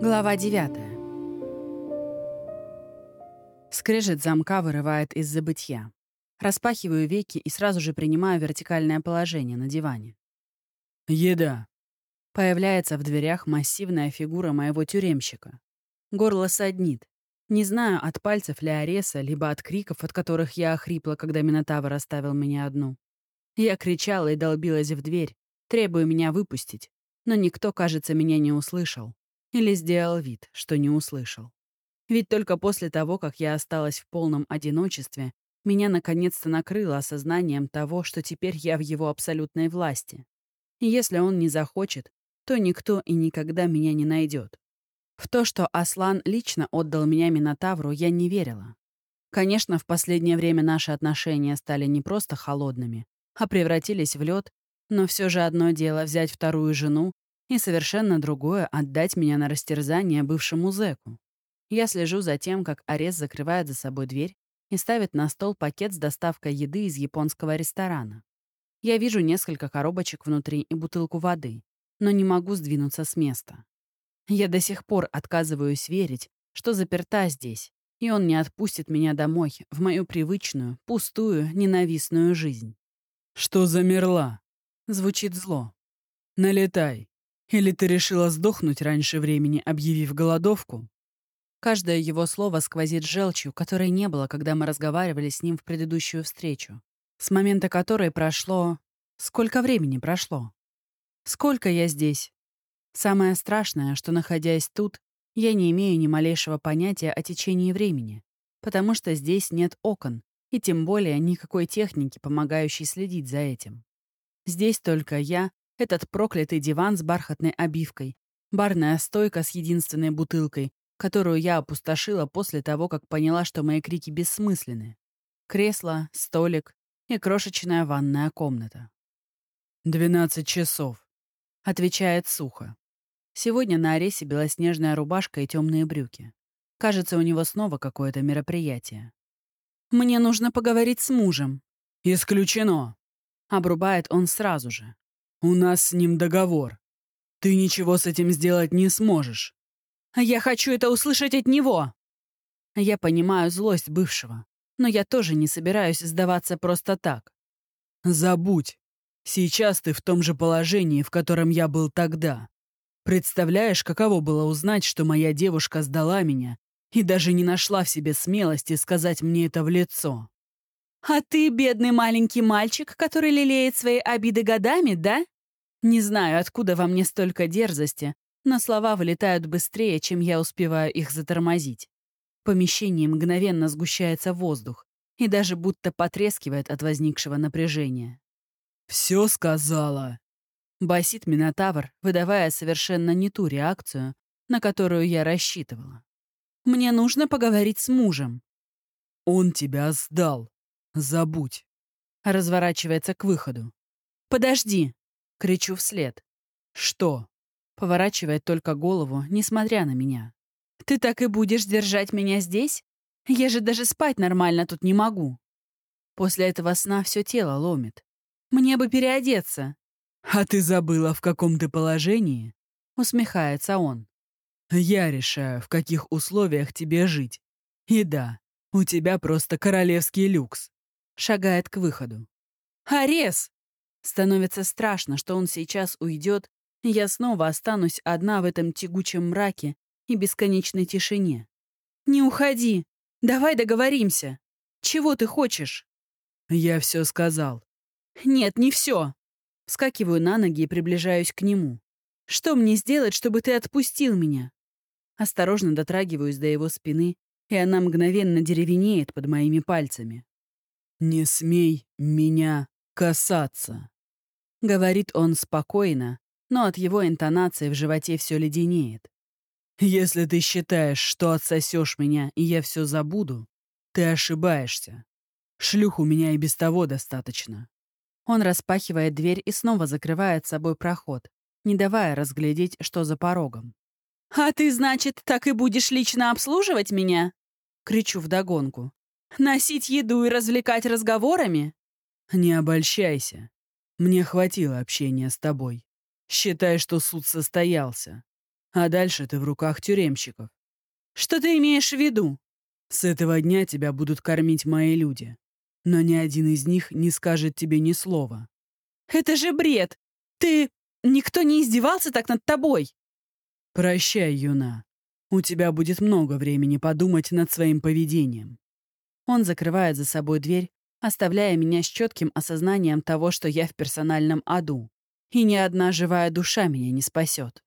Глава 9. Скрежет замка вырывает из забытья. Распахиваю веки и сразу же принимаю вертикальное положение на диване. «Еда!» Появляется в дверях массивная фигура моего тюремщика. Горло саднит. Не знаю, от пальцев ли Ареса, либо от криков, от которых я охрипла, когда Минотавр оставил меня одну. Я кричала и долбилась в дверь, требуя меня выпустить, но никто, кажется, меня не услышал. Или сделал вид, что не услышал. Ведь только после того, как я осталась в полном одиночестве, меня наконец-то накрыло осознанием того, что теперь я в его абсолютной власти. И если он не захочет, то никто и никогда меня не найдет. В то, что Аслан лично отдал меня Минотавру, я не верила. Конечно, в последнее время наши отношения стали не просто холодными, а превратились в лед, но все же одно дело взять вторую жену, и совершенно другое — отдать меня на растерзание бывшему зэку. Я слежу за тем, как Арес закрывает за собой дверь и ставит на стол пакет с доставкой еды из японского ресторана. Я вижу несколько коробочек внутри и бутылку воды, но не могу сдвинуться с места. Я до сих пор отказываюсь верить, что заперта здесь, и он не отпустит меня домой, в мою привычную, пустую, ненавистную жизнь. «Что замерла?» Звучит зло. «Налетай. Или ты решила сдохнуть раньше времени, объявив голодовку?» Каждое его слово сквозит желчью, которой не было, когда мы разговаривали с ним в предыдущую встречу. С момента которой прошло... Сколько времени прошло? Сколько я здесь? Самое страшное, что, находясь тут, я не имею ни малейшего понятия о течении времени, потому что здесь нет окон, и тем более никакой техники, помогающей следить за этим. Здесь только я, этот проклятый диван с бархатной обивкой, барная стойка с единственной бутылкой, которую я опустошила после того, как поняла, что мои крики бессмысленны. Кресло, столик и крошечная ванная комната. «Двенадцать часов», — отвечает сухо. Сегодня на Аресе белоснежная рубашка и темные брюки. Кажется, у него снова какое-то мероприятие. «Мне нужно поговорить с мужем». «Исключено», — обрубает он сразу же. «У нас с ним договор. Ты ничего с этим сделать не сможешь». «Я хочу это услышать от него!» Я понимаю злость бывшего, но я тоже не собираюсь сдаваться просто так. «Забудь. Сейчас ты в том же положении, в котором я был тогда. Представляешь, каково было узнать, что моя девушка сдала меня и даже не нашла в себе смелости сказать мне это в лицо?» «А ты, бедный маленький мальчик, который лелеет свои обиды годами, да? Не знаю, откуда во мне столько дерзости, но слова вылетают быстрее, чем я успеваю их затормозить. В помещении мгновенно сгущается воздух и даже будто потрескивает от возникшего напряжения. «Все сказала», — басит Минотавр, выдавая совершенно не ту реакцию, на которую я рассчитывала. «Мне нужно поговорить с мужем». «Он тебя сдал», Забудь. Разворачивается к выходу. «Подожди!» — кричу вслед. «Что?» — поворачивает только голову, несмотря на меня. «Ты так и будешь держать меня здесь? Я же даже спать нормально тут не могу». После этого сна все тело ломит. Мне бы переодеться. «А ты забыла, в каком ты положении?» — усмехается он. «Я решаю, в каких условиях тебе жить. И да, у тебя просто королевский люкс шагает к выходу. «Арес!» Становится страшно, что он сейчас уйдет, и я снова останусь одна в этом тягучем мраке и бесконечной тишине. «Не уходи! Давай договоримся! Чего ты хочешь?» «Я все сказал». «Нет, не все!» Вскакиваю на ноги и приближаюсь к нему. «Что мне сделать, чтобы ты отпустил меня?» Осторожно дотрагиваюсь до его спины, и она мгновенно деревенеет под моими пальцами. «Не смей меня касаться», — говорит он спокойно, но от его интонации в животе все леденеет. «Если ты считаешь, что отсосешь меня, и я все забуду, ты ошибаешься. Шлюх у меня и без того достаточно». Он распахивает дверь и снова закрывает собой проход, не давая разглядеть, что за порогом. «А ты, значит, так и будешь лично обслуживать меня?» — кричу вдогонку. Носить еду и развлекать разговорами? Не обольщайся. Мне хватило общения с тобой. Считай, что суд состоялся. а дальше ты в руках тюремщиков. Что ты имеешь в виду? С этого дня тебя будут кормить мои люди. Но ни один из них не скажет тебе ни слова. Это же бред! Ты... Никто не издевался так над тобой. Прощай, юна. У тебя будет много времени подумать над своим поведением. Он закрывает за собой дверь, оставляя меня с четким осознанием того, что я в персональном аду, и ни одна живая душа меня не спасет.